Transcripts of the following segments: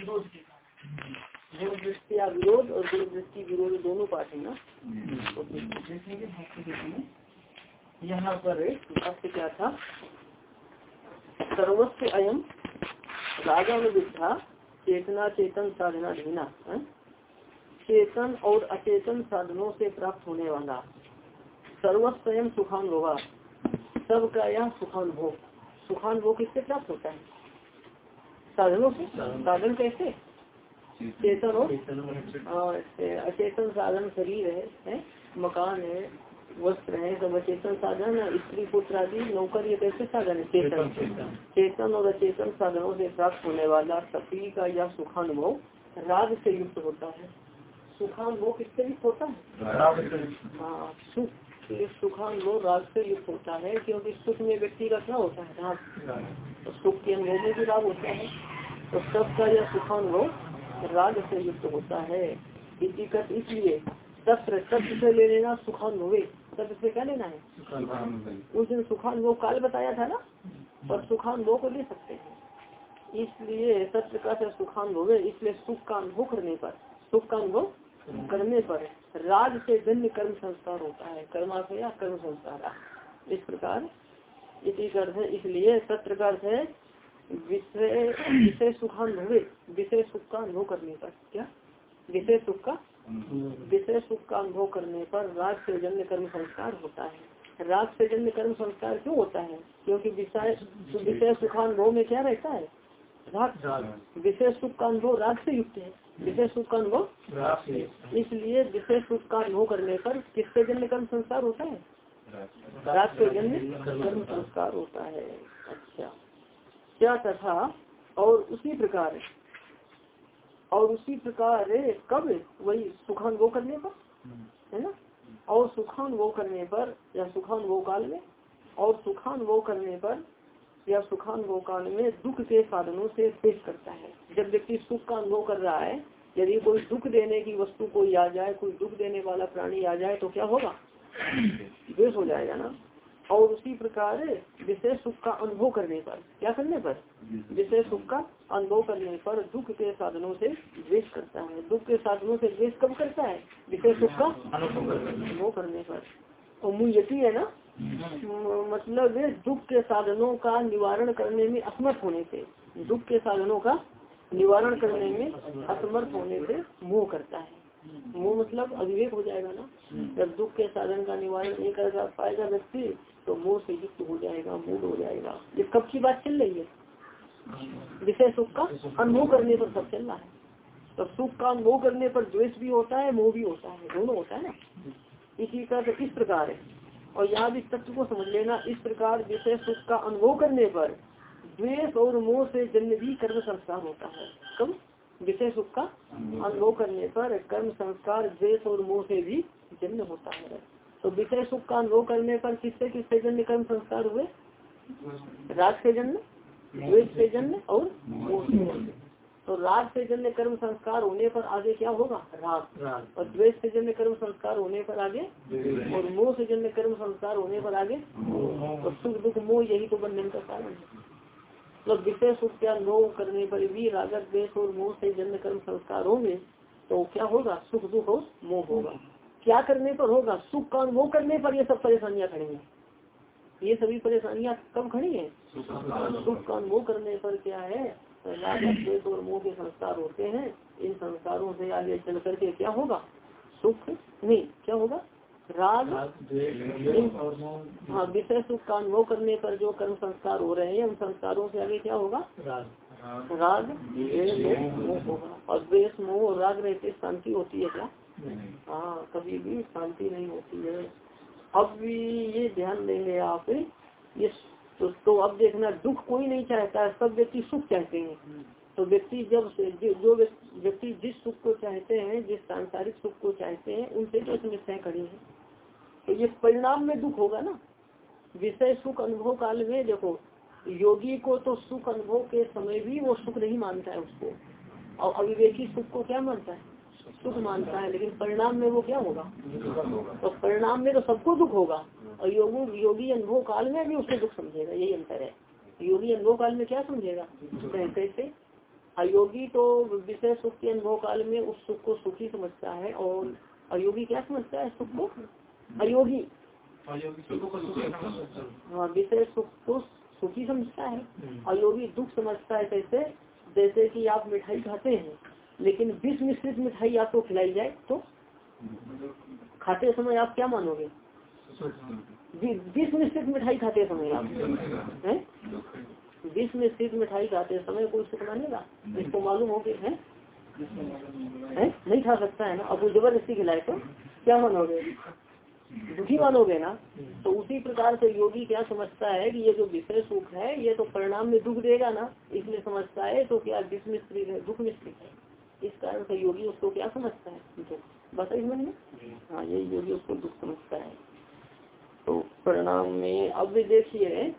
विरोध के विरोध और गुण दृष्टि विरोध दोनों पाठ है ना? यहाँ पर क्या था? सर्वस्व अयम राजा विद्या चेतना चेतन साधना धीना चेतन और अचेतन साधनों से प्राप्त होने वाला। सर्वस्वयं सुखानुभव। सबका यह सुखानुभव। सुखानुभव किससे प्राप्त होता है? साधनों से साधन कैसे? चेतन? और अचेतन साधन शरीर है, है मकान है वस्त्र है सब अचेतन साधन स्त्री पुत्र आदि नौकर ये कैसे साधन है? चेतन। चेतन और अचेतन साधनों से प्राप्त होने वाला सफी का यह सुखानुभव राग से युक्त होता है। सुखानुभव किससे युक्त होता है? हाँ सुख। सुखानुभव राग से युक्त होता है क्योंकि सुख में व्यक्ति का क्या होता है? राग। तो सुख के अनुभव में भी राग होता है। तो सबका यह सुखानुभव राग से युक्त होता है। इसलिए सत्र सत्र से ले लेना सुखानुभव सत्र से क्या लेना है? उस दिन सुखानुभव काल बताया था ना? और सुखानुभव को ले सकते हैं। इसलिए सत्र का सुखानुभव है इसलिए सुख का अनुभव करने पर सुख का अनुभव करने पर राग से जन्य कर्म संस्कार होता है। कर्माशया कर्म संस्कार। इस प्रकार इसी अर्थ है इसलिए सत्र का अर्थ है विषय विषय सुखानुभव विषय सुख का अनुभव करने पर क्या? विषय सुख का? विषय सुख का अनुभव करने पर राग से जन्य कर्म संस्कार होता है। राग से जन्य कर्म संस्कार क्यों होता है? क्योंकि विषय विषय सुखानुभव में क्या रहता है? राग। विषय सुख का अनुभव राग से युक्त है। विषय सुख का अनुभव इसलिए विषय सुख का अनुभव करने पर किससे जन्य कर्म संस्कार होता है? राग। से जन्य कर्म संस्कार होता है। अच्छा। क्या तथा और उसी प्रकार और उसी प्रकार कब? वही सुखानुभव करने पर है ना? और सुखानुभव करने पर या सुखानुभव काल में और सुखानुभव करने पर या सुखानुभव काल में दुख के साधनों से पेश करता है। जब व्यक्ति सुख का अनुभव कर रहा है यदि कोई दुख देने की वस्तु कोई आ जाए कोई दुख देने वाला प्राणी आ जाए तो क्या होगा? द्वेष हो जाएगा ना। और उसी प्रकार विशेष सुख का अनुभव करने पर। क्या करने पर? विशेष सुख का अनुभव करने पर दुख के साधनों से द्वेष करता है। दुख के साधनों से द्वेष कब करता है? विशेष सुख का अनुभव करने पर। और मुयती है ना? मतलब दुख के साधनों का निवारण करने में असमर्थ होने से, दुख के साधनों का निवारण करने में असमर्थ होने से मोह करता है। मोह मतलब अविवेक हो जाएगा ना। जब दुख के साधन का निवारण नहीं कर पाएगा व्यक्ति तो मोह से युक्त हो जाएगा मूड हो जाएगा। ये कब की बात चल रही है? विषय सुख का अनुभव करने पर सब चल रहा है। तो सुख का अनुभव करने पर द्वेष भी होता है मोह भी होता है दोनों होता है ना। इसी का तो इस प्रकार है। और यहाँ भी तत्व को समझ लेना इस प्रकार विषय सुख का अनुभव करने पर द्वेष और मोह से जन्म भी कर्म संस्कार होता है। कब? विषय सुख का अनुभव करने पर कर्म, संस्कार, द्वेष और मोह से भी जन्म होता है। तो विषय सुख का अनुभव करने पर किससे किससे जन्म कर्म, संस्कार हुए? राग से जन्म द्वेष से जन्म और मोह से जन्म तो राग से जन्य कर्म, संस्कार होने पर आगे क्या होगा? राग। और द्वेष से जन्य कर्म, संस्कार होने पर आगे और मोह से जन्य कर्म, संस्कार होने पर आगे तो सुख दुख, मोह, यही तो बंधन का कारण है। मतलब विषय सुख का अनुभव करने पर भी रागत द्वेष और मोह से जन्य कर्म संस्कार होंगे तो क्या होगा? सुख, दुख और मोह होगा। क्या करने पर होगा? सुख का अनुभव करने पर ये सब परेशानियाँ खड़ी हैं ये सभी परेशानियाँ कब खड़ी हैं? सुख का अनुभव करने पर क्या है? रागत द्वेष और मोह के संस्कार होते हैं। इन संस्कारों से आगे चल करके क्या होगा? सुख नहीं। क्या होगा? राग हाँ विषय सुख का अनुभव करने पर जो कर्म संस्कार हो रहे हैं उन संस्कारों से आगे क्या होगा? राग। मोह। होगा। और द्वेष मोह और राग रहते शांति होती है क्या? हाँ कभी भी शांति नहीं होती है। अब भी ये ध्यान देंगे आप ये तो, तो अब देखना दुख कोई नहीं चाहता है सब व्यक्ति सुख चाहते हैं। तो व्यक्ति जब जो व्यक्ति जिस सुख को चाहते हैं जिस सांसारिक सुख को चाहते हैं उनसे तो समस्याएँ खड़ी है। तो ये परिणाम में दुख होगा ना? विषय सुख अनुभव काल में देखो, योगी को तो सुख अनुभव के समय भी वो सुख नहीं मानता है उसको। और अविवेकी सुख को क्या मानता है? सुख मानता है, लेकिन परिणाम में वो क्या होगा? तो परिणाम में तो सबको दुख होगा। और योगी योगी अनुभव काल में भी उसको दुख समझेगा, यही अंतर है। योगी अनुभव काल में क्या समझेगा? कैसे अयोगी तो विषय सुख के अनुभव काल में उस सुख को सुखी समझता है, और अयोगी क्या समझता है? सुख को अयोगी। हाँ। विषय सुख को सुखी समझता है। अयोगी दुख समझता है कैसे जैसे कि आप मिठाई खाते हैं लेकिन विष मिश्रित मिठाई आपको खिलाई जाए तो खाते समय आप क्या मानोगे? विष मिश्रित मिठाई खाते समय आप। हैं? विष मिश्रित मिठाई खाते समय कोई सुख मानेगा? इसको मालूम हो गए है? नहीं खा सकता है ना? अब वो ज़बरदस्ती खिलाए तो क्या मानोगे? दुखी मानोगे ना तो उसी प्रकार से योगी क्या समझता है कि ये जो विषय सुख है, ये तो परिणाम में दुख देगा ना, इसलिए समझता है तो क्या विष मिश्रित है दुख मिश्रित है। इस कारण से योगी उसको क्या समझता है? बस समझ हाँ ये योगी उसको दुख समझता है। तो परिणाम में, अब देखिए,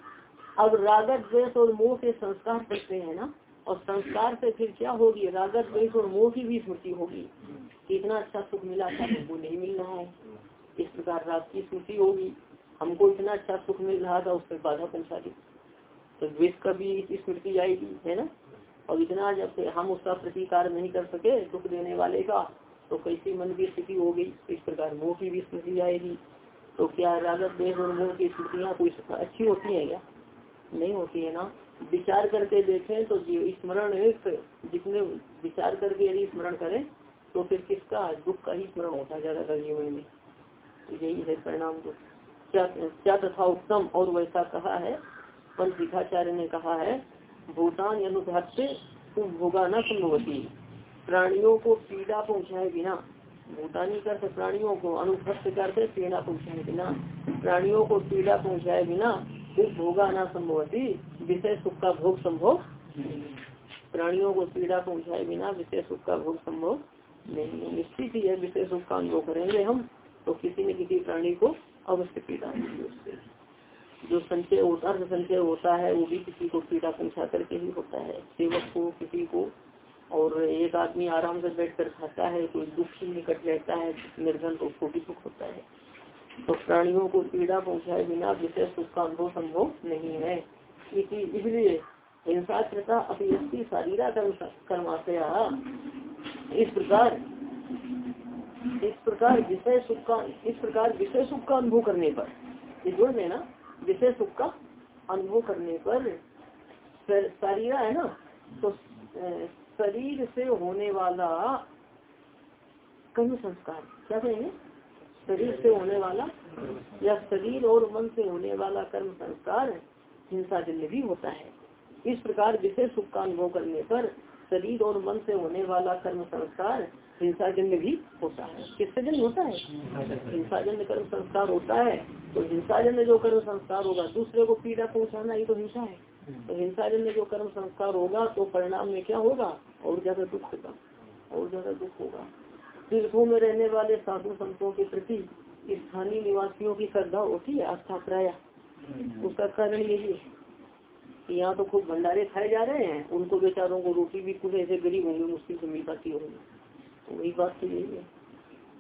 अब रागत, द्वेष और मोह के संस्कार करते हैं ना, और संस्कार से फिर क्या होगी? रागत, द्वेष और मोह की भी स्मृति होगी। इतना अच्छा सुख मिला था, वो नहीं मिल रहा है। इस प्रकार रात की स्मृति होगी। हमको इतना अच्छा सुख मिल रहा था, उस पर बाधा पहुँचा दी। तो द्वेष का भी स्मृति आएगी, है ना? और इतना जब हम उसका प्रतिकार नहीं कर सके, दुख देने वाले का तो कैसी मन की स्थिति हो गई? इस प्रकार मोह की भी स्मृति आएगी। तो क्या रागत देह और मोह की स्मृतियाँ कोई अच्छी होती है क्या? नहीं होती है ना। विचार करके देखें तो स्मरण जितने विचार करके यदि स्मरण करें तो फिर किसका दुख का ही स्मरण होता है ज़्यादातर जीवन में? तो यही है परिणाम दुख क्या तथा उत्तम और वैसा कहा है। पंच ने कहा है भूटान अनुभव से भोगा न संभवती प्राणियों को पीड़ा पहुँचाए बिना भूटानी करते प्राणियों को अनुपस्थ करते पीड़ा पहुँचाए बिना। प्राणियों को पीड़ा पहुँचाए बिना भोगा न संभवती विषय सुख का भोग संभव प्राणियों को पीड़ा पहुँचाए बिना विषय सुख का भोग संभव नहीं निश्चित ही है, विषय सुख का अनुभव करेंगे हम। तो किसी न किसी प्राणी को अवश्य पीड़ा होगी उससे। जो संचय होता अर्थ संचय होता है, वो भी किसी को पीड़ा पहुँचा करके ही होता है। सेवक को, किसी को, और एक आदमी आराम से बैठ कर खाता है, कोई दुख ही निकट रहता है निर्धन तो उसको भी दुख होता है। तो प्राणियों को पीड़ा पहुँचाए बिना विशेष सुख का अनुभव संभव नहीं है। इसलिए हिंसा कृता अपनी शारीरा कर्माशया इस प्रकार इस प्रकार विषय सुख का, इस प्रकार विषय सुख का अनुभव करने पर जोड़ देना, विषय सुख का अनुभव करने पर शरीर है ना तो शरीर से होने वाला कर्म संस्कार, क्या कहेंगे? शरीर से होने वाला या शरीर और मन से होने वाला कर्म संस्कार हिंसा जन्य भी होता है। इस प्रकार विषय सुख का अनुभव करने पर शरीर और मन से होने वाला कर्म संस्कार हिंसा जन्य भी होता है। किससे जन्य होता है? हिंसा जन्य कर्म संस्कार होता है। तो हिंसा जन्य जो कर्म संस्कार होगा, दूसरे को पीड़ा पहुंचाना ही तो हिंसा है। तो हिंसा जन्य जो कर्म संस्कार होगा तो परिणाम में क्या होगा? और ज़्यादा दुख होगा। और ज़्यादा दुख होगा। तीर्थों में रहने वाले साधु संतों के प्रति स्थानीय निवासियों की श्रद्धा होती है, आस्था प्राय। उसका कारण यही है यहाँ तो खूब भंडारे खाए जा रहे हैं। उनको बेचारों को रोटी भी कुछ ऐसे गरीब होंगे, मुश्किल से मिल पाती होगी। वही बात तो यही है।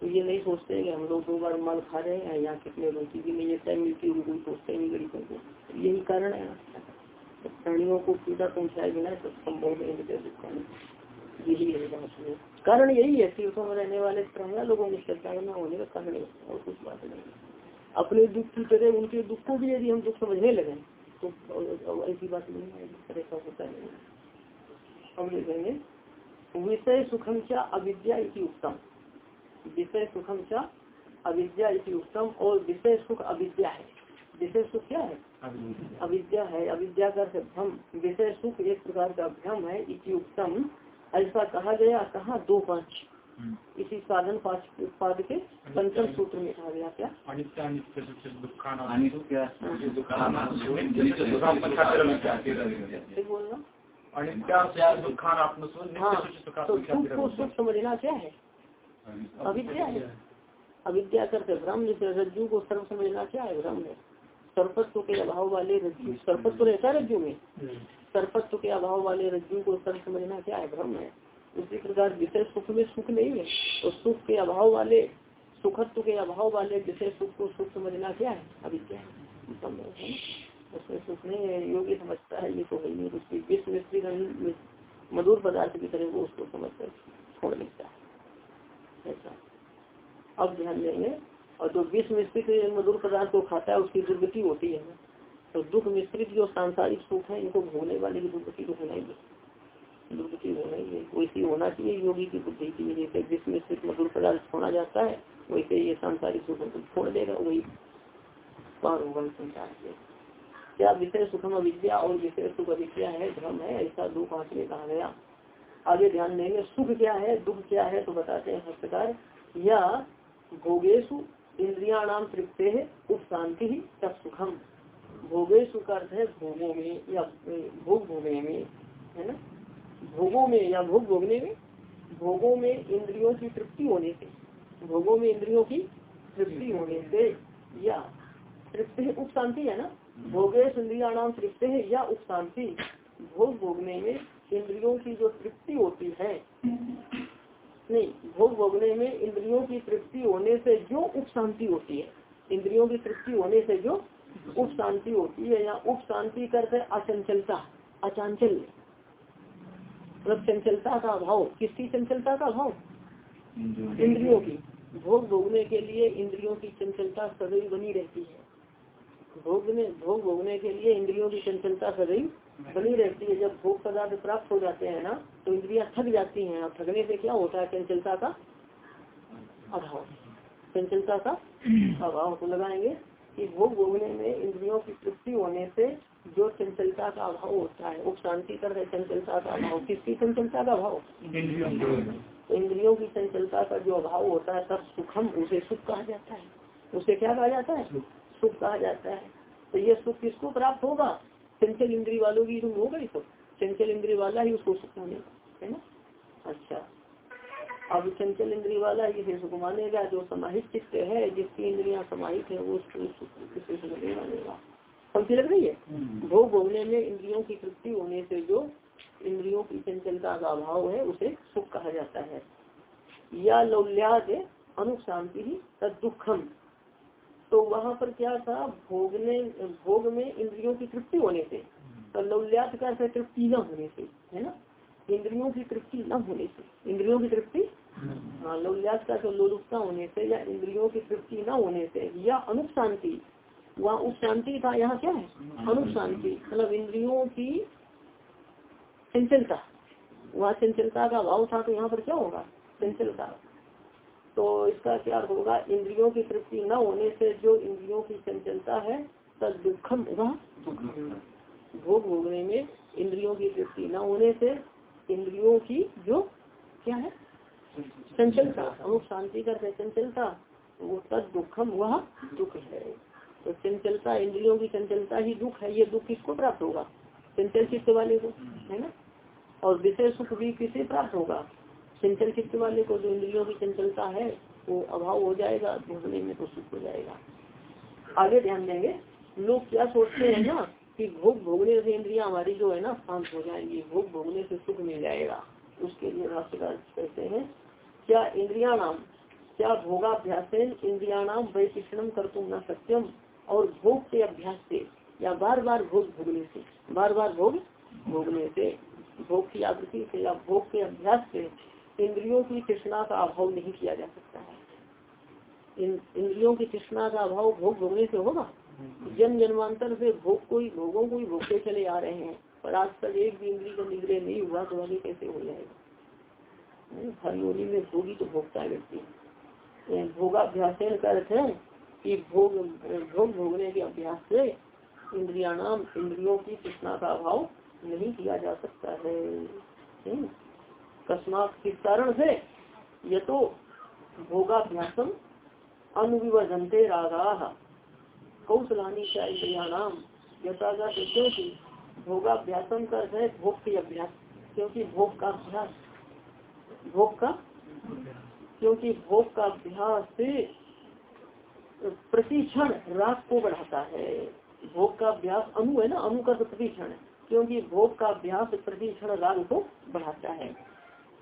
तो ये नहीं सोचते कि हम लोग दो बार माल खा रहे हैं, यहाँ कितने रोटी भी नहीं टाइम मिलती कोई सोचते नहीं गरीबों को। तो यही कारण है। प्राणियों को पीड़ा पहुँचाए बिना तो संभव नहीं यही है बात। कारण यही है तीर्थों में रहने वाले प्राणिया लोगों में श्रद्धा न होने का कारण और कुछ बात नहीं अपने दुख की तरह, उनके दुख को भी यदि हम दुख समझने लगे तो ऐसी बात नहीं है, ऐसा होता नहीं हम देखेंगे विषय सुखम चा अविद्या उत्तम विषय सुखम चा अविद्या उत्तम और विषय सुख अविद्या है। विषय सुख क्या है? अविद्या। है। अविद्या का भ्रम। विषय सुख एक प्रकार का भ्रम है इसी उत्तम ऐसा कहा गया कहा दो पाँच। इसी साधन पाद के पंचम सूत्र में कहा गया क्या? बोलना। हाँ तो सुख को सुख समझना क्या है? अविद्या है? अविद्या करते भ्रम रज्जु को सर्व समझना क्या है भ्रम है। सर्पत्व के अभाव वाले रज्जु सर्पत्व रहता है रज्जु में? सर्पत्व के अभाव वाले रज्जु को सर्व समझना क्या है भ्रम है। उसी प्रकार विषय सुख में सुख नहीं है तो सुख के अभाव वाले सुखत्व के अभाव वाले विषय सुख को सुख समझना क्या है अविद्या। है उसमें सुख नहीं है योगी समझता है, ये तो है नहीं, उसकी विश्व मिश्रित मधुर पदार्थ की तरह वो उसको समझ कर छोड़ लेता है। ऐसा। अब ध्यान देंगे, और जो विष मिश्रित मधुर पदार्थ को खाता है, उसकी दुर्गति होती है तो दुख मिश्रित जो सांसारिक सुख है, इनको भोगने वाले की दुर्गति तो होना ही दुर्गति होना ही है। वैसी होना चाहिए योगी की बुद्धि की जैसे विष मिश्रित मधुर पदार्थ छोड़ा जाता है, वैसे ये सांसारिक सुख को छोड़ देगा, वही पार होगा संसार से क्या विषय सुखम अविद्या और विषय सुख अविद्या है, धर्म है, ऐसा दो पाँच में कहा गया। आगे ध्यान देंगे, सुख क्या है, दुख क्या है तो बताते हैं हस्तकार। या भोगेशु इंद्रिया नाम तृप्ते है उप शांति ही तब सुखम। भोगेशु का अर्थ है भोगों में या भोग भोगने में, है ना? भोगों में या भोग भोगने में, भोगों में इंद्रियों की तृप्ति होने से, भोगों में इंद्रियों की तृप्ति होने से, या तृप्ति उप शांति है ना? भोगे इंद्रिया नाम तृप्ति है या उप शांति भोग भोगने में इंद्रियों की जो तृप्ति होती है नहीं भोग भोगने में इंद्रियों की तृप्ति होने से जो उप शांति होती है इंद्रियों की तृप्ति होने से जो उप शांति होती है या उप शांति करते अचंचलता अचांचल मतलब चंचलता का अभाव किसकी चंचलता का अभाव? इंद्रियों की। भोग भोगने के लिए इंद्रियों की चंचलता सदैव बनी रहती है। भोग में भोग भोगने के लिए इंद्रियों की चंचलता सदैव बनी रहती है। जब भोग पदार्थ प्राप्त हो जाते हैं ना तो इंद्रिया थक जाती हैं और थकने से क्या होता है? चंचलता का अभाव। चंचलता का अभाव तो लगाएँगे कि भोग भोगने में इंद्रियों की तृप्ति होने से जो चंचलता का अभाव होता है उप शांति कर रहे चंचलता का अभाव। किसकी चंचलता का अभाव? तो इंद्रियों की चंचलता का जो अभाव होता है तब सुखम उसे सुख कहा जाता है। उसे क्या कहा जाता है? सुख कहा जाता है। तो ये सुख किसको प्राप्त होगा? चंचल इंद्री वालों की रूम होगा तो। चंचल इंद्री वाला ही उसको सुख मानेगा है ना? अच्छा। अब चंचल इंद्री वाला ही इसे सुख मानेगा जो समाहित चित्त है जिसकी इंद्रिया समाहित है वो उसको सुख नहीं मानेगा। समझी लग रही है? भोग भोगने में इंद्रियों की तृप्ति होने से जो इंद्रियों की चंचलता का अभाव है उसे सुख कहा जाता है। या लौल्याद अनुशांति ही तद दुखम तो वहाँ पर क्या था? भोगने भोग में इंद्रियों की तृप्ति होने से तो लौल्यात का तृप्ति न होने से है ना? इंद्रियों की तृप्ति न होने से इंद्रियों की तृप्ति? हाँ लौल्यात का तो लोलुपता होने से या इंद्रियों की तृप्ति न होने से या अनुप शांति वहाँ उप शांति था यहाँ क्या है? अनुप शांति मतलब इंद्रियों की चंचलता वहाँ चंचलता का अभाव था तो यहाँ पर क्या होगा? चंचलता। तो इसका क्या होगा? इंद्रियों की तृप्ति न होने से जो इंद्रियों की चंचलता है तब दुखम भोग भोगने में इंद्रियों की तृप्ति न होने से इंद्रियों की जो क्या है? चंचलता, अमुक शांति कर चंचलता, वो तद दुखम वह दुख है। तो चंचलता, इंद्रियों की चंचलता ही दुख है। ये दुख किसको प्राप्त होगा? चंचल चित्त वाले को, है ना? और विशेष सुख भी किसे प्राप्त होगा? चंचल चित्त वाले को जो इंद्रियों की चंचलता है, वो अभाव हो जाएगा, भोगने में तो सुख हो जाएगा। आगे ध्यान देंगे, लोग क्या सोचते हैं ना कि भोग भोगने से इंद्रिया हमारी जो है ना शांत हो जाएँगी, भोग भोगने से सुख मिल जाएगा। उसके लिए भाष्यकार कहते हैं, क्या इंद्रिया नाम क्या भोगाभ्यास इंद्रिया नाम वैशिक्षण कर तुम न सत्यम? और भोग के अभ्यास से, या बार बार भोग भोगने से बार बार भोग भोगने से, भोग की आवृत्ति से या भोग के अभ्यास से इंद्रियों की तृष्णा का अभाव नहीं किया जा सकता है। इन इंद्रियों की तृष्णा का अभाव भोग भोगने से होगा। जन्म जन्मांतर से भोग को ही भोगों को ही भोगते चले आ रहे हैं पर आज तक एक भी इंद्री का निग्रह नहीं हुआ तो आगे कैसे हो जाएगा? हर योनि में भोगी तो भोगता है व्यक्ति। भोगाभ्यास का अर्थ है कि भोग भोग भोगने के अभ्यास से इंद्रिया नाम इंद्रियों की तृष्णा का अभाव नहीं किया जा सकता है। कस्मात किस कारण से ये तो भोगाभ्यासम अनुविवर्धनते रागा। कौशलानी नाम यथागा क्योंकि भोगाभ्यासम का है भोग के अभ्यास क्योंकि भोग का अभ्यास भोग का क्योंकि भोग का अभ्यास से प्रतिक्षण राग को बढ़ाता है। भोग का अभ्यास अनु है ना अनु का प्रतिक्षण क्योंकि भोग का अभ्यास प्रतिक्षण राग को बढ़ाता है।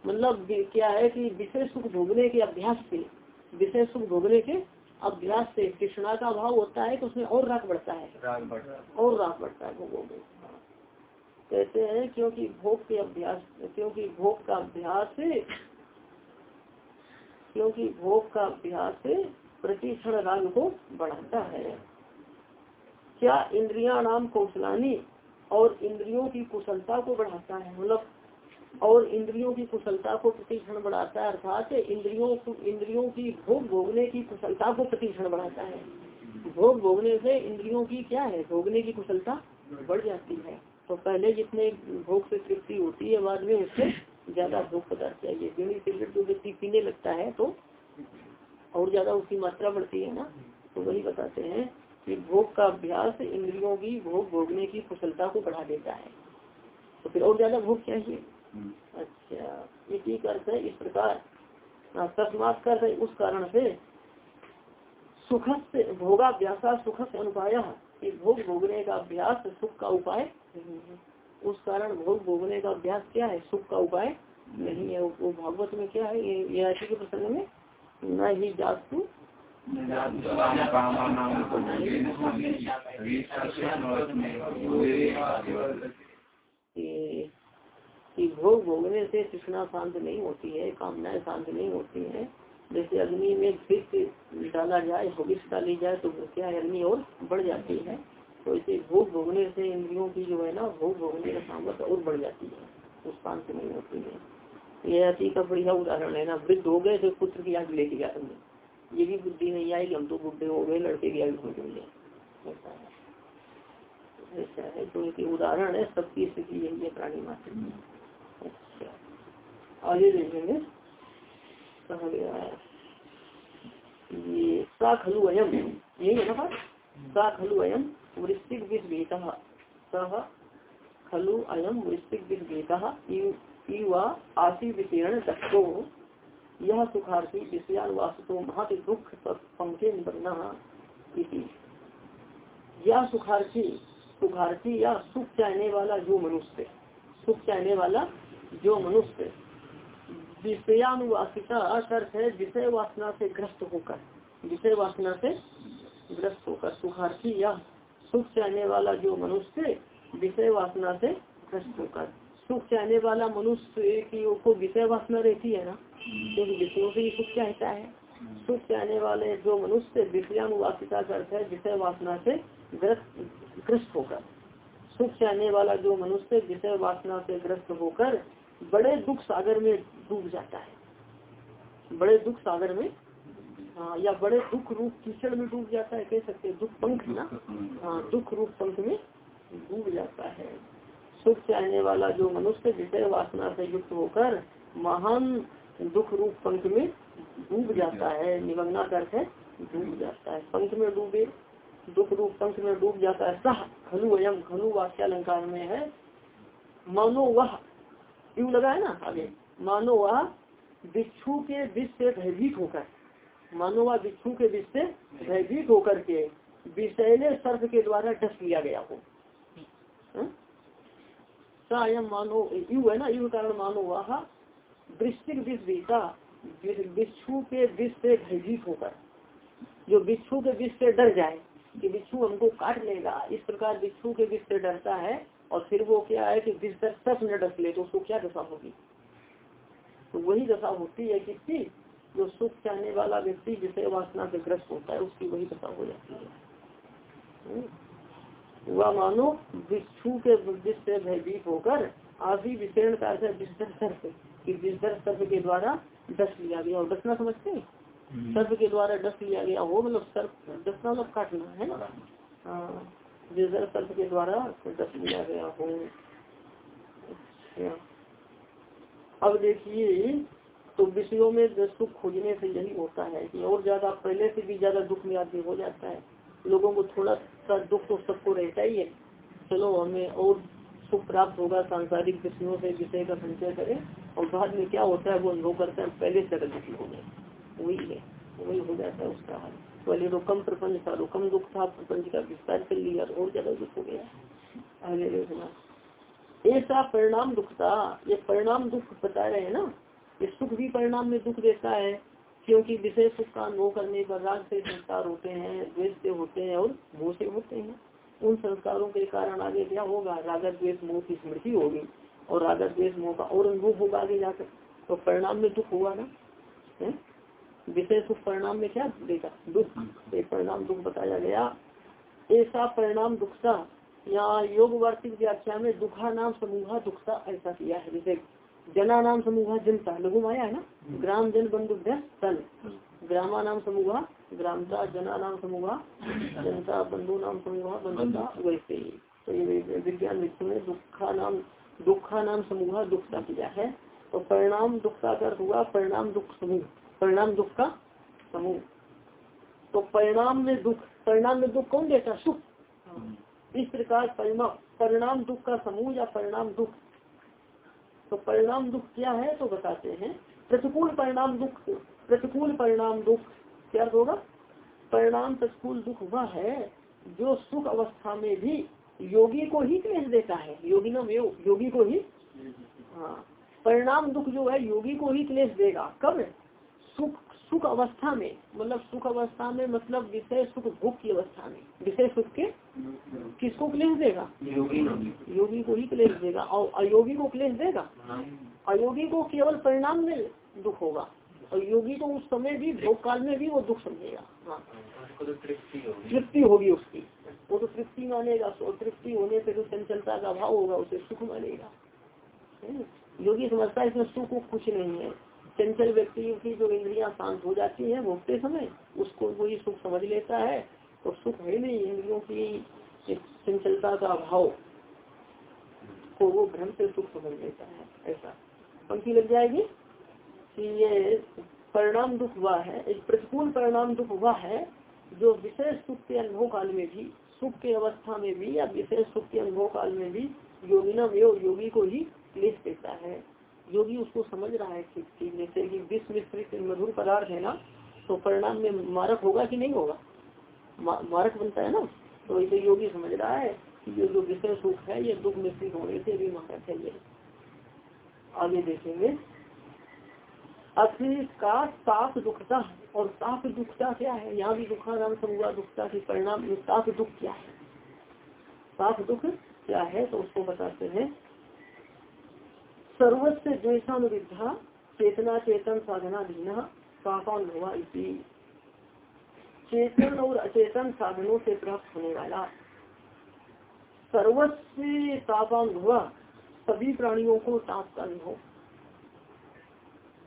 मतलब क्या है कि विशेष सुख भोगने के अभ्यास से विशेष सुख भोगने के अभ्यास से कृष्णा का भाव होता है तो उसमें और राग बढ़ता है। राग बढ़ता है। और राग बढ़ता है भोगों में। कहते हैं क्योंकि भोग के अभ्यास क्योंकि भोग का अभ्यास क्योंकि भोग का अभ्यास प्रतिक्षण राग को बढ़ाता है। क्या इंद्रिया नाम कौशलानी और इंद्रियों की कुशलता को बढ़ाता है? मतलब और इंद्रियों की कुशलता को प्रतिक्षण बढ़ाता है, अर्थात इंद्रियों इंद्रियों की भोग भोगने की कुशलता को प्रतिक्षण बढ़ाता है। भोग भोगने से इंद्रियों की क्या है? भोगने की कुशलता बढ़ जाती है। तो पहले जितने भोग से तृप्ति होती है, बाद में उससे ज़्यादा भोग पदार्थ चाहिए। बीड़ी सिगरेट जो व्यक्ति पीने लगता है तो और ज़्यादा उसकी मात्रा बढ़ती है ना तो वही बताते हैं कि भोग का अभ्यास इंद्रियों की भोग भोगने की कुशलता को बढ़ा देता है। तो फिर और ज़्यादा भोग चाहिए? अच्छा ये ठीक अर्थ है इस प्रकार। तस्मात कर उस कारण से सुख से भोगाभ्यास सुख से अनुपाय भोग भोगने का अभ्यास सुख का उपाय उस कारण भोग भोगने का अभ्यास क्या है? सुख का उपाय नहीं है। वो भागवत में क्या है? ये ऐसे के प्रसंग में न ही जातु। कि भोग भोगने से तृष्णा शांत नहीं होती है, कामनाएँ शांत नहीं होती है। जैसे अग्नि में फिर डाला जाए, भविष्य डाली जाए तो क्या अग्नि और बढ़ जाती है। तो इसे भोग भोगने से इंद्रियों की जो है ना, भोग भोगने का सामर्थ्य और बढ़ जाती है उस शांत नहीं होती है। यह अति का बढ़िया उदाहरण है ना, वृद्ध हो गए तो पुत्र की आग ले लिया हमने ये भी बुद्धि नहीं आएगी हम तो बुढ़े हो गए, लड़के की आग खोज लिए ऐसा है। ऐसा है तो उदाहरण है, सबकी स्थिति यही है, प्राणी मात्र आगे देखेंगे। कहा गया? ये सा खलु अयम। यही है ना सा खलु अयम, वृश्चिक विषभीत सह खलु अयम, वृश्चिक विद विषभीत आशी विकीर्ण दक्षो यह सुखार्थी विषयान वास्तु महत दुख पंखे बनना या सुखार्थी सुखार्थी या सुख चाहने वाला जो मनुष्य सुख चाहने वाला जो मनुष्य विषयानुवासिता अर्थ है विषय वासना से ग्रस्त होकर विषय वासना से ग्रस्त होकर, सुखार्थी या सुख चाहने वाला जो मनुष्य विषय वासना से ग्रस्त होकर। सुख चाहने वाला मनुष्य की को विषय वासना रहती है ना? क्योंकि विषयों से ही सुख चाहता है। सुख चाहने वाले जो मनुष्य विषयानुवासिता करते है विषय वासना से ग्रस्त होकर। सुख चाहने वाला जो मनुष्य विषय वासना से ग्रस्त होकर, बड़े दुख सागर में डूब जाता है। बड़े दुख सागर में हाँ या बड़े दुख रूप कीचड़ में डूब जाता है, कह सकते दुख पंख ना। हाँ दुख रूप पंख में डूब जाता है। सुख चाहने वाला जो मनुष्य विषय वासना से युक्त होकर महान दुख रूप पंख में डूब जाता है। निमंगना करके डूब जाता है। पंख में डूबे, दुख रूप पंख में डूब जाता है। सह अयम खनु वाक्य अलंकार में है। मानो वह, क्यों लगा है ना आगे? मानो वह बिच्छू के विष से भयभीत होकर, मानो वह बिच्छू के विष से भयभीत होकर के विषैले सर्प के द्वारा डस लिया गया हो हाँ? सायम मानो, यु है ना, यु कारण मानो वह वृश्चिक विष बीता बिच्छू के विष से भयभीत होकर, जो बिच्छू के विष से डर जाए कि बिच्छू हमको काट लेगा, इस प्रकार बिच्छू के विष से डरता है, और फिर वो क्या है कि विष सच न डस ले तो उसको क्या दशा होगी तो वही दशा होती है किसकी जो सुख चाहने वाला व्यक्ति विषय वासना से ग्रस्त होता है उसकी वही दशा हो जाती है। हम्म। वह मानो विक्षु के बुद्धि से भयभीत होकर आधी विषय का विस्तर सर्प की विस्तर सर्प के द्वारा डस लिया गया। और डसना समझते हैं? हम्म। सर्प के द्वारा डस लिया गया। वो मतलब सर्प डसना मतलब काटना है ना? हाँ। विजर सर्प के द्वारा डस लिया गया हो। अच्छा। अब देखिए तो विषयों में सुख खोजने से यही होता है कि और ज़्यादा पहले से भी ज़्यादा दुख में आदमी हो जाता है। लोगों को थोड़ा सा दुख तो सबको रहता ही है। चलो, हमें और सुख प्राप्त होगा सांसारिक विषयों से, विषय का संचय करें और बाद में क्या होता है, वो अनुभव करते हैं। पहले से अगर दुखी हो गए वही है, वही हो जाता है उसका हाल। पहले तो कम प्रपंच था तो कम दुख था, प्रपंच का विस्तार कर लिया और ज़्यादा दुख हो गया। आगे देखना। ऐसा परिणाम दुख था ये परिणाम दुख बता रहे हैं ना? ये सुख भी परिणाम में दुख देता है, क्योंकि विषय सुख का अनुभव करने पर राग से संस्कार होते हैं, द्वेष से होते हैं और मोह से होते हैं। उन संस्कारों के कारण आगे क्या होगा? राजा द्वेष मोह की स्मृति होगी और राजा द्वेष मोह का और अनुभव होगा आगे जाकर। तो परिणाम में दुख हुआ ना? विषय सुख परिणाम में क्या देगा? दुख। एक परिणाम दुख बताया गया। ऐसा परिणाम दुखता यहाँ योग वार्षिक व्याख्या में दुखा नाम समूह दुखता ऐसा किया है। जैसे जना नाम समूह जनता लघु माया है ना? ग्राम जन बंधु तन। ग्रामा नाम समूह ग्रामता जना नाम समूह जनता बंधु नाम समूह बंधुता वैसे ही। तो ये विज्ञान विषय में दुखा नाम दुखा नाम समूह दुखता किया है। तो परिणाम दुख का अर्थ हुआ परिणाम दुख समूह। परिणाम दुख का समूह। तो परिणाम में दुख परिणाम में दुख कौन देता सुख। इस प्रकार परिणाम दुख का समूह या परिणाम दुख। तो परिणाम दुख क्या है तो बताते हैं। प्रतिकूल परिणाम दुख, प्रतिकूल परिणाम दुख, क्या होगा? परिणाम प्रतिकूल दुख वह है जो सुख अवस्था में भी योगी को ही क्लेश देता है। योगी नाम योगी को ही? हाँ। परिणाम दुख जो है, योगी को ही क्लेश देगा। कब? सुख सुख अवस्था में मतलब सुख अवस्था में मतलब विषय सुख भोग की अवस्था में। विषय सुख के किसको क्लेश देगा? योगी को ही। क्लेश देगा। और अयोगी को क्लेश देगा? अयोगी को केवल परिणाम में दुख होगा। और योगी को उस समय भी भोग काल में भी वो दुख समझेगा। हाँ। तृप्ति होगी। उसकी। वो तो तृप्ति मानेगा। और तृप्ति होने से जो चंचलता का भाव होगा उसे सुख मानेगा। योगी समझता है इसमें सुख कुछ नहीं है। चंचल व्यक्ति की जो इंद्रियाँ शांत हो जाती है भोगते समय, उसको वही सुख समझ लेता है। तो सुख है नहीं, इंद्रियों की चंचलता का अभाव को वो भ्रम से सुख समझ लेता है, ऐसा। पंक्ति लग जाएगी कि ये परिणाम दुख हुआ है, एक प्रतिकूल परिणाम दुख हुआ है, जो विशेष सुख के अनुभव काल में भी, सुख के अवस्था में भी, या विशेष सुख के अनुभव काल में भी योगिना में योगी को ही क्लेश देता है। योगी उसको समझ रहा है ठीक ठीक जैसे कि विश्व मिश्रित मधुर पदार्थ है ना तो परिणाम में मारक होगा कि नहीं होगा? मा, मारक बनता है ना? तो इसे योगी समझ रहा है कि ये जो विषय सुख है ये दुख मिश्रित होने से भी मारक है ये। आगे देखेंगे। अखिल का साफ़ दुखता और साफ़ दुखता क्या है? यहाँ भी दुखा नाम हुआ दुखता के परिणाम साफ़ दुख क्या है? साफ़ दुख क्या है? तो उसको बताते हैं। सर्वस्व द्वेषानुविधा चेतना चेतन साधना धीना पापानुभवा इसी चेतन और अचेतन साधनों से प्राप्त होने वाला। सर्वस्व तापानुभव सभी प्राणियों को ताप का अनुभव।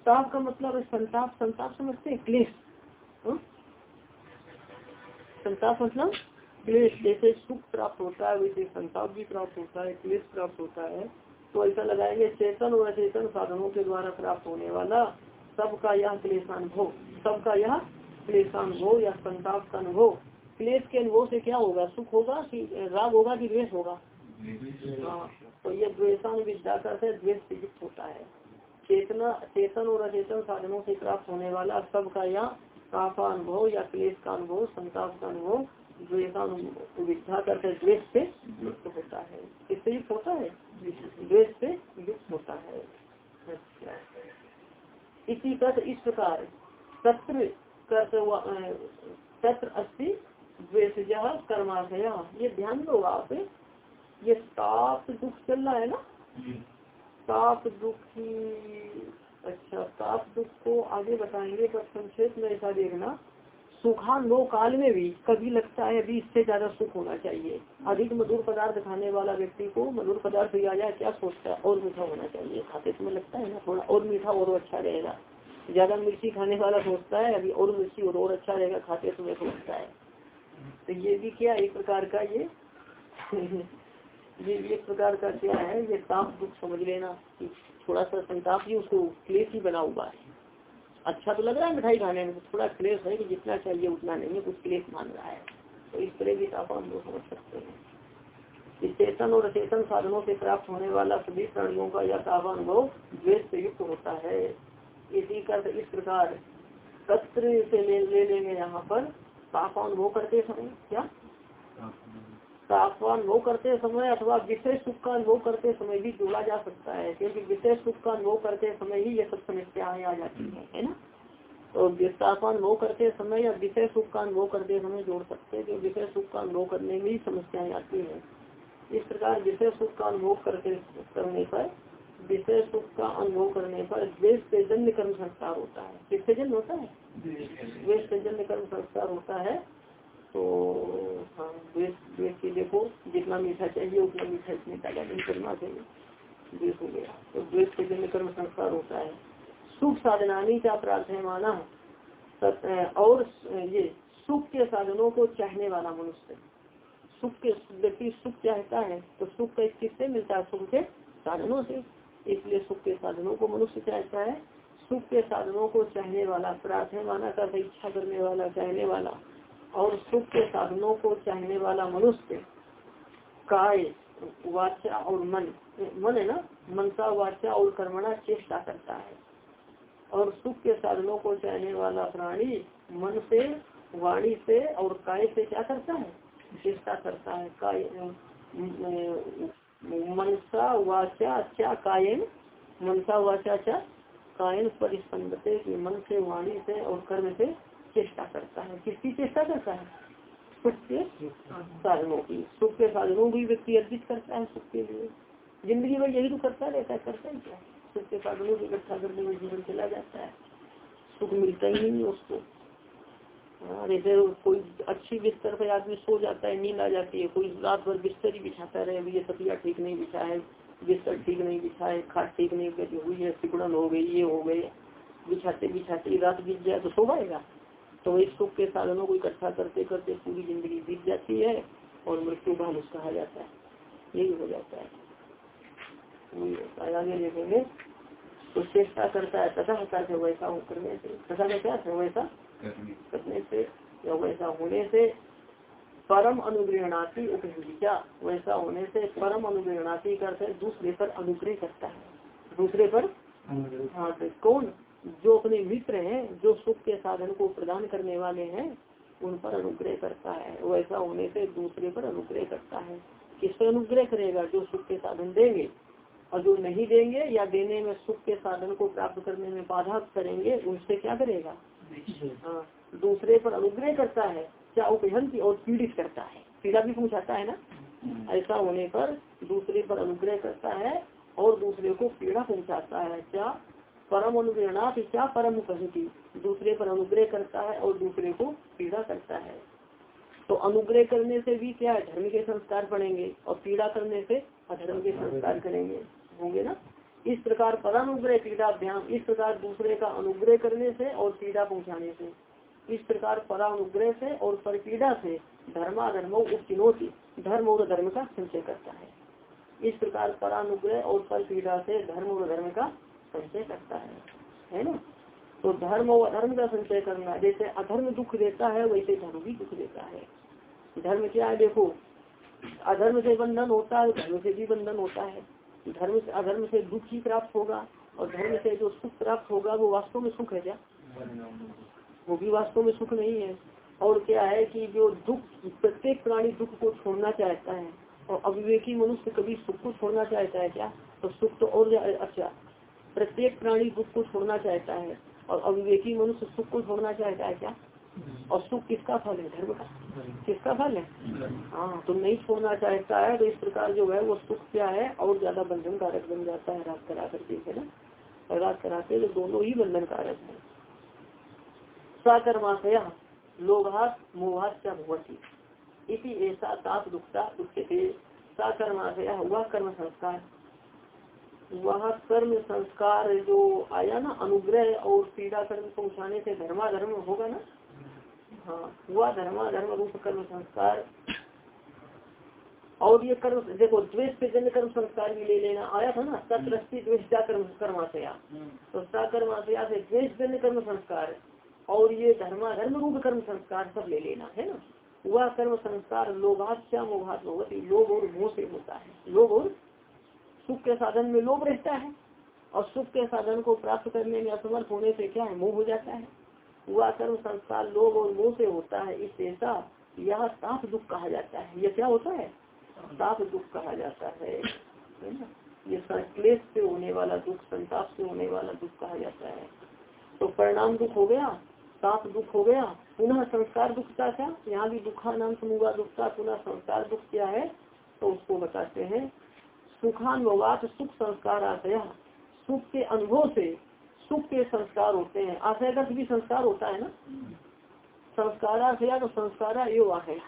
ताप का मतलब है संताप। संताप समझते हैं? क्लेश। हाँ? संताप मतलब क्लेश। जैसे सुख प्राप्त होता है, वैसे संताप भी प्राप्त होता है, क्लेश प्राप्त होता है। तो ऐसा लगाएँगे चेतन और अचेतन साधनों के द्वारा प्राप्त होने वाला सबका यह क्लेशानुभव सबका यह क्लेशानुभव या संताप का अनुभव। क्लेश के अनुभव से क्या होगा? सुख होगा कि राग होगा कि द्वेष होगा? हाँ तो ये द्वेषान विद्या का द्वेष युक्त होता है। चेतना चेतन और अचेतन साधनों से प्राप्त होने वाला सबका या का अनुभव या क्लेश का अनुभव संताप का अनुभव द्वेषानुविधा करते द्वेष से युक्त होता है। किससे युक्त होता है? द्वेष से युक्त होता है। अच्छा। इसी कथ इस प्रकार सत्र सत्र अस्सी द्वेष कर्माशया। ये ध्यान दो आप। ये ताप दुख चल रहा है ना? ताप दुखी अच्छा ताप दुख को आगे बताएँगे पर संक्षेप में ऐसा देखना। लो काल में भी कभी लगता है अभी इससे ज़्यादा सुख होना चाहिए। अधिक मधुर पदार्थ खाने वाला व्यक्ति को मधुर पदार्थ दिया जाए क्या सोचता है? और मीठा होना चाहिए। खाते समय लगता है ना थोड़ा और मीठा और अच्छा रहेगा। ज़्यादा मिर्ची खाने वाला सोचता है अभी और मिर्ची और, और अच्छा रहेगा खाते समय सोचता है। तो ये भी क्या एक प्रकार का ये? ये एक प्रकार का क्या है? ये ताप दुख समझ लेना थोड़ा सा संताप ही उसको क्लेश ही बना हुआ है। अच्छा तो लग रहा है मिठाई खाने में थोड़ा क्लेश है कि जितना चाहिए उतना नहीं है कुछ क्लेश मान रहा है। तो इस तरह की तापा हम लोग समझ सकते हैं। चेतन और अचेतन साधनों से प्राप्त होने वाला सभी प्राणियों का यह तापा अनुभव द्वेष से युक्त होता है। इसी का इस प्रकार तत्र से ले, लेंगे ले यहाँ पर तापा अनुभव करते समय क्या? तापमान अनुभव करते समय अथवा विशेष सुख का अनुभव करते समय भी जोड़ा जा सकता है क्योंकि विशेष सुख का अनुभव करते समय ही ये सब समस्याएँ आ जाती है है ना? तो का अनुभव करते समय या विषय सुख का अनुभव करते समय जोड़ सकते हैं जो विषय सुख का अनुभव करने में ही समस्याएँ आती हैं। इस प्रकार विषय सुख का अनुभव करते करने पर विषय सुख का अनुभव करने पर द्वेष से जन्य कर्म संस्कार होता है। किससे जन्य होता है? द्वेष से जन्य कर्म संस्कार होता है। तो हाँ की देखो जितना मीठा चाहिए, उतना मीठा इसमें ताज़ा नहीं करना चाहिए द्वेष हो गया। तो द्वेष से जन्य कर्म संस्कार होता है। सुख साधनानी का प्रार्थना माना। और ये सुख के साधनों को चाहने वाला मनुष्य। सुख के, व्यक्ति सुख चाहता है तो सुख का किससे मिलता है सुख के साधनों से। इसलिए सुख के साधनों को मनुष्य चाहता है। सुख के साधनों को चाहने वाला प्रार्थना माना का इच्छा करने वाला, चाहने वाला। और सुख के साधनों को चाहने वाला मनुष्य काय, वाचा और मन। मन है ना? मनसा, वाचा और कर्मणा चेष्टा करता है। और सुख के साधनों को चाहने वाला प्राणी मन से, वाणी से और काय से क्या करता है? चेष्टा करता है। काय, मनसा, वाचा क्या कायन। मनसा, वाचा, चा, कायन परिस्पंदते की मन से, वाणी से और कर्म से चेष्टा करता है। किसकी चेष्टा करता है? सुख के साधनों की। सुख के साधनों भी व्यक्ति अर्जित करता है सुख के लिए। ज़िंदगी में यही तो करता रहता है, करता ही क्या? सुख के साधनों की इकट्ठा करने में जीवन चला जाता है। सुख मिलता ही नहीं उसको। जैसे कोई अच्छी बिस्तर पर आदमी सो जाता है, नींद आ जाती है, कोई रात भर बिस्तर ही बिछाता रहे ये तकिया ठीक नहीं बिछा है, बिस्तर ठीक नहीं बिछा है, खाट ठीक नहीं हुई है, सिकुड़न हो गई, ये हो गए बिछाते बिछाते रात बीत जाए तो सो पाएगा? तो इस सुख के साधनों को इकट्ठा करते करते पूरी ज़िंदगी बीत जाती है और मृत्यु का हनुष कहा जाता है। यही हो जाता है। होता है आगे देखेंगे तो चेष्टा करता है तथा करके वैसा करने से। तथा का क्या है वैसा? करने से। या वैसा होने से परम अनुग्रहणाती उपहिजा वैसा होने से परम अनुग्रहणाती करते दूसरे पर अनुग्रह करता है। दूसरे पर हाँ तो कौन? जो अपने मित्र हैं, जो सुख के साधन को प्रदान करने वाले हैं, उन पर अनुग्रह करता है। वैसा होने से दूसरे पर अनुग्रह करता है। किस पर अनुग्रह करेगा? जो सुख के साधन देंगे। और जो नहीं देंगे या देने में सुख के साधन को प्राप्त करने में बाधा करेंगे, उनसे क्या करेगा? हाँ दूसरे पर अनुग्रह करता है, क्या उपहन की और पीड़ित करता है। पीड़ा भी पूछाता है ना? ऐसा होने पर दूसरे पर अनुग्रह करता है और दूसरे को पीड़ा पहुंचाता है। क्या? परम अनुग्रहणाथ क्या परम उपहंती दूसरे पर अनुग्रह करता है और दूसरे को पीड़ा करता है। तो अनुग्रह करने से भी क्या धर्म के संस्कार पड़ेंगे और पीड़ा करने से अधर्म के संस्कार करेंगे। होंगे ना? इस प्रकार परानुग्रह पीड़ाभ्याम इस प्रकार दूसरे का अनुग्रह करने से और पीड़ा पहुँचाने से। इस प्रकार परानुग्रह से और पर पीड़ा से धर्माधर्मो उपचिनोती धर्म और धर्म का संचय करता है। इस प्रकार परानुग्रह और पर पीड़ा से धर्म और धर्म का संचय करता है है ना? तो धर्म और अधर्म का संचय करना, जैसे अधर्म दुख देता है, वैसे धर्म भी दुख देता है। धर्म क्या है? देखो, अधर्म से बंधन होता है, धर्म से भी बंधन होता है। धर्म से, अधर्म से दुख ही प्राप्त होगा, और धर्म से जो सुख प्राप्त होगा, वो वास्तव में सुख है क्या? वो भी वास्तव में सुख नहीं है। और क्या है कि जो दुख, प्रत्येक प्राणी दुख को छोड़ना चाहता है, और अविवेकी मनुष्य कभी सुख को छोड़ना चाहता है क्या? तो सुख तो और अच्छा प्रत्येक प्राणी दुख को छोड़ना चाहता है और अविवेकी मनुष्य सुख को छोड़ना चाहता है क्या? और सुख किसका फल है? धर्म का। किसका फल है? हाँ तो नहीं छोड़ना चाहता है तो इस प्रकार जो है वो सुख क्या है? और ज़्यादा बंधन कारक बन जाता है, रात करा करके, है ना? रात कराते तो दोनों ही बंधन कारक है। सकर्माशया लोभात मोहात क्या भगवती इसी ऐसा ताप दुखता दुख थे। सकर्माशया हुआ कर्म संस्कार। वह कर्म संस्कार जो आया ना, अनुग्रह और पीड़ा कर्म पहुँचाने से धर्माधर्म होगा ना? हाँ हुआ धर्मा धर्म रूप कर्म संस्कार। और ये कर्म, देखो, द्वेष पे जन्य कर्म संस्कार भी ले लेना। आया था ना सतरस्ती द्वेष कर्म, कर्माशया। तो सकर्माशया से द्वेष जन्य कर्म संस्कार और ये धर्मा धर्म रूप कर्म संस्कार सब ले लेना, है ना? वह कर्म संस्कार लोभाश्या मोहात भगवती लोभ और मोह से लोभ सुख के साधन में लोभ रहता है और सुख के साधन को प्राप्त करने में असमर्थ होने से क्या है? मोह हो जाता है। वह कर्म संस्कार लोभ और मोह से होता है। इस ऐसा यह साफ़ दुख कहा जाता है। यह क्या होता है? साफ़ दुख कहा जाता है। ये क्लेश से होने वाला दुख, संताप से होने वाला दुख कहा जाता है। तो परिणाम दुख हो गया सात दुख हो गया, पुनः संस्कार दुखता क्या? यहाँ भी दुखा नाम समूह दुखता पुनः संस्कार दुख क्या है? तो उसको बताते हैं सुखानुभवात सुख संस्कार आशय सुख के अनुभव से सुख के संस्कार होते हैं। आशय का भी संस्कार होता है ना? संस्कार आशया तो संस्कार यो आशय।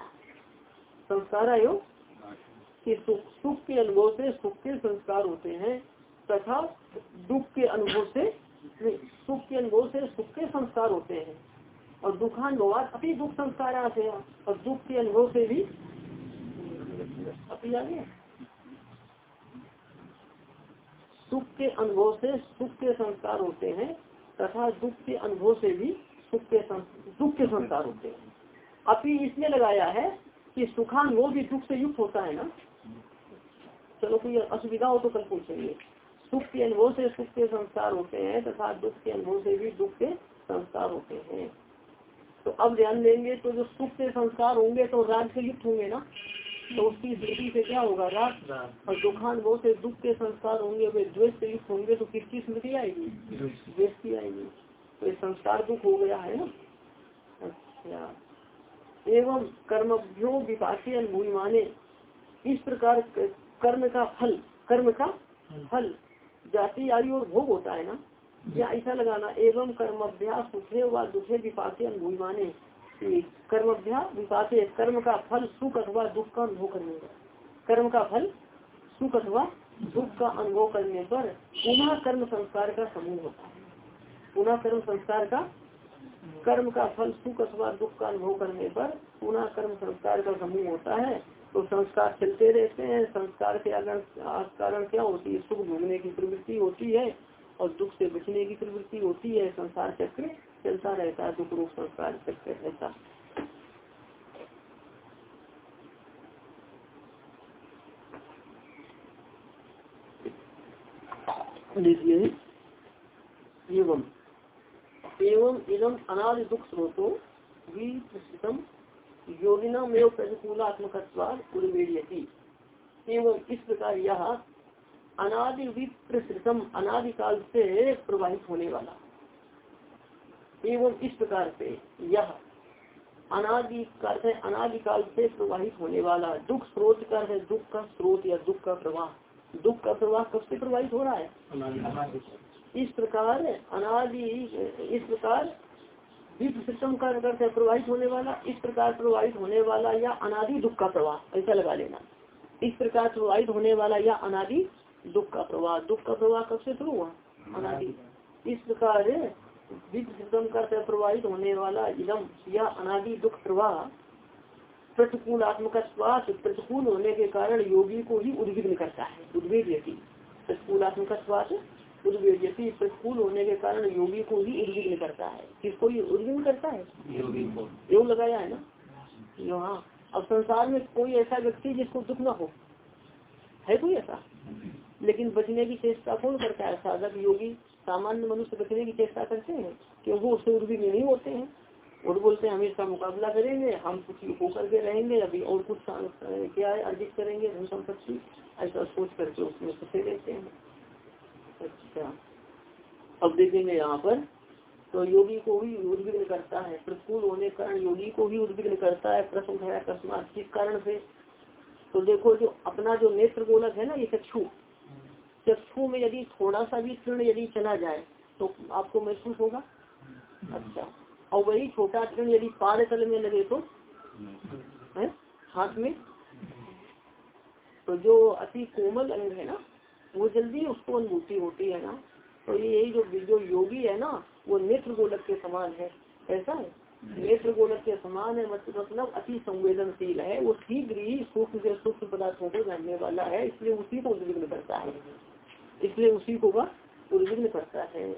संस्कार यो? कि सुख सुख के अनुभव से सुख के संस्कार होते हैं तथा दुख के अनुभव से सुख के अनुभव से सुख के संस्कार होते हैं। और दुखानुभवात अति दुख संस्कार हैं और दुख के अनुभव से भी अति आगे। सुख के अनुभव से सुख के संस्कार होते हैं, तथा दुख के अनुभव से भी सुख के दुख के संस्कार होते हैं। अभी इसलिए लगाया है कि सुखानुभव भी दुख से युक्त होता है ना? चलो कोई असुविधा हो तो कल पूछेंगे। सुख के अनुभव से सुख के संस्कार होते हैं, तथा दुख के अनुभव से भी दुख के संस्कार होते हैं। तो अब ध्यान देंगे तो जो सुख के संस्कार होंगे तो राग से युक्त होंगे ना? तो उसकी दृष्टि से क्या होगा? राग और दुखानुभव से दुख के संस्कार होंगे। वे द्वेष से युक्त होंगे तो किसकी स्मृति आएगी? द्वेष। की आएगी। तो ये संस्कार दुख हो गया है ना? अच्छा। एवं कर्मभ्यो विपाकी अनुभूति माने इस प्रकार कर्म का फल कर्म का फल। जाति आयु और भोग होता है ना? या ऐसा लगाना एवं कर्म अभ्यास सुखे व दुखे विपाके अनुभूति माने कर्माभ्यास विपाके कर्म का फल, सुख अथवा दुख का अनुभव करने पर। कर्म का फल, सुख अथवा दुख का अनुभव करने पर पुनः कर्म संस्कार का समूह होता है। पुनः कर्म संस्कार का, कर्म का फल, सुख अथवा दुख का अनुभव करने पर पुनः कर्म संस्कार का समूह होता है। तो संस्कार चलते रहते हैं, संस्कार के कारण क्या होती है? सुख भोगने की प्रवृत्ति होती है और दुख से बचने की प्रवृत्ति होती है। संसार चक्र चलता रहता है दुख रूप संस्कार चक्र रहता लीजिए एवं एवं इदम अनादि दुख स्रोतो योगिना में प्रतिकूलात्मक एवं इस प्रकार यह अनादि विप्रसृतम अनादिकाल से प्रवाहित होने वाला। एवं इस प्रकार से यह अनादि से अनादिकाल से प्रवाहित होने वाला दुख स्रोत का है दुख का स्रोत या दुख का प्रवाह। दुख का प्रवाह कब से प्रवाहित हो रहा है? इस प्रकार अनादि इस प्रकार विप्रसृतम का से प्रवाहित होने वाला इस प्रकार प्रवाहित होने वाला या अनादि दुख का प्रवाह ऐसा लगा लेना। इस प्रकार प्रवाहित होने वाला या अनादि दुख का प्रवाह दुख का प्रवाह कब से शुरू हुआ? अनादि। इस प्रकार विद्युतम का प्रवाहित होने वाला इदम या अनादि दुख प्रवाह प्रतिकूल आत्मक स्वास्थ्य प्रतिकूल होने के कारण योगी को ही उद्विग्न करता है उद्वेग प्रतिकूल आत्मक स्वास्थ्य उद्वेग प्रतिकूल होने के कारण योगी को ही उद्विग्न करता है। किसको ही उद्विग्न करता है? योग लगाया है ना? हाँ। अब संसार में कोई ऐसा व्यक्ति जिसको दुख न हो। है कोई ऐसा? लेकिन बचने की चेष्टा कौन करता है? साधक योगी। सामान्य मनुष्य बचने की चेष्टा करते हैं क्योंकि उससे उर्विग्न नहीं होते हैं? और बोलते हैं हम इसका मुकाबला करेंगे, हम कुछ होकर के रहेंगे, अभी और कुछ क्या है अर्जित करेंगे धन संपत्ति ऐसा सोच करके उसमें फंसे रहते हैं। अच्छा। अब देखेंगे यहाँ पर तो योगी को भी उद्विग्न करता है, प्रतिकूल होने के कारण योगी को भी उद्विग्न करता है प्रश्न उठाया अकस्मात, किस कारण से? तो देखो जो अपना जो नेत्र गोलक है ना, ये चक्षु चक्षु में यदि थोड़ा सा भी तृण यदि चला जाए तो आपको महसूस होगा? अच्छा। और वही छोटा तृण यदि पाद तल में लगे तो? है? हाथ में? तो जो अति कोमल अंग है ना, वो जल्दी उसको अनुभूति होती है ना। तो ये यही जो जो योगी है ना, वो नेत्र गोलक के समान है। ऐसा है? नेत्र गोलक के समान है मतलब अति संवेदनशील है। वो शीघ्र ही सूक्ष्म से सूक्ष्म पदार्थों को जानने वाला है, इसलिए उसी को उद्विग्न करता है। इसलिए उसी को वह उद्विग्न करता है।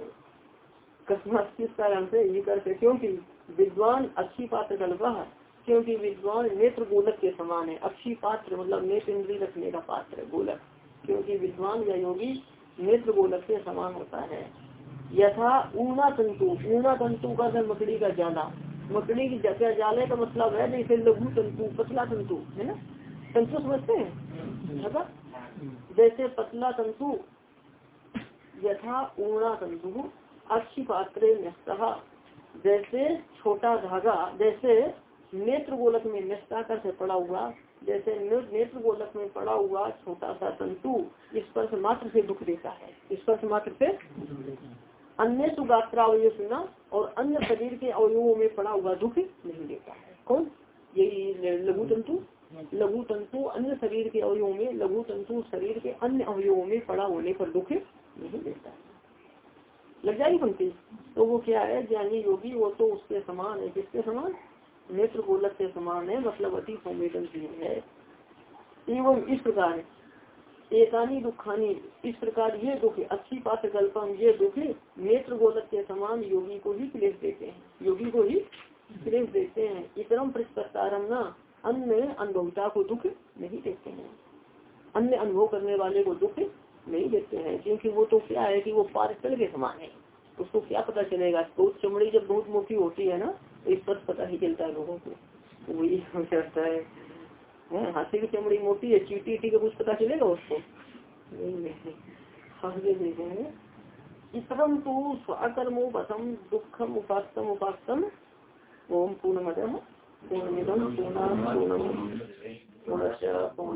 कस्मत किस कारण से ये करते? क्योंकि विद्वान अच्छी पात्र कल्पा क्योंकि विद्वान नेत्र गोलक के समान है। अच्छी पात्र मतलब नेत्र इंद्री रखने का पात्र गोलक। क्योंकि विद्वान या योगी नेत्र गोलक के समान होता है। यथा ऊना तंतु ऊना तंतु का मकड़ी का जाला मकड़ी की जगह जाले का मतलब है जैसे लघु तंतु पतला तंतु है ना? तंतु समझते हैं? जैसे पतला तंतु यथा ऊणा तंतु अक्षि पात्र जैसे छोटा धागा, जैसे नेत्र गोलक में निष्ठा कर से पड़ा हुआ, जैसे नेत्र गोलक में पड़ा हुआ छोटा सा तंतु स्पर्श मात्र से दुख देता है। स्पर्श मात्र से अन्य सुगात्रा अवयव सुना और अन्य शरीर के अवयवों में पड़ा हुआ दुख नहीं देता है। कौन? यही लघु तंतु। लघु तंतु अन्य शरीर के अवयवों में, लघु तंतु शरीर के अन्य अवयवों में पड़ा होने पर दुख नहीं देता। लग जाएगी पंक्ति। तो वो क्या है, ज्ञानी योगी, वो तो उसके समान है। किसके समान? नेत्र गोलक के समान है मतलब अति संवेदनशील है। एवं इस प्रकार एकानी दुखानी, इस प्रकार ये दुख, अच्छी पात्र कल्पम ये दुख, नेत्र गोलक के समान योगी को ही क्लेश देते हैं। योगी को ही क्लेश देते हैं। इतरम प्रतिपत्तारम न, अन्य अनुभवता को दुख नहीं देते हैं। अन्य अनुभव करने वाले को दुख नहीं देते हैं, क्योंकि वो तो क्या है कि वो पार्सल के समान है। उसको क्या पता चलेगा? बहुत चमड़ी जब बहुत मोटी होती है ना तो इस पर पता ही चलता है लोगों को। वही रहता है। हाथी की चमड़ी मोटी है, चीटी ईटी का कुछ पता चलेगा उसको? नहीं नहीं। आगे देखेंगे इतरम तो स्वकर्मोपम दुखम उपास्तम उपास्तम ओम पूर्ण मदम पूर्णमिदम पूर्ण पूर्ण पूर्ण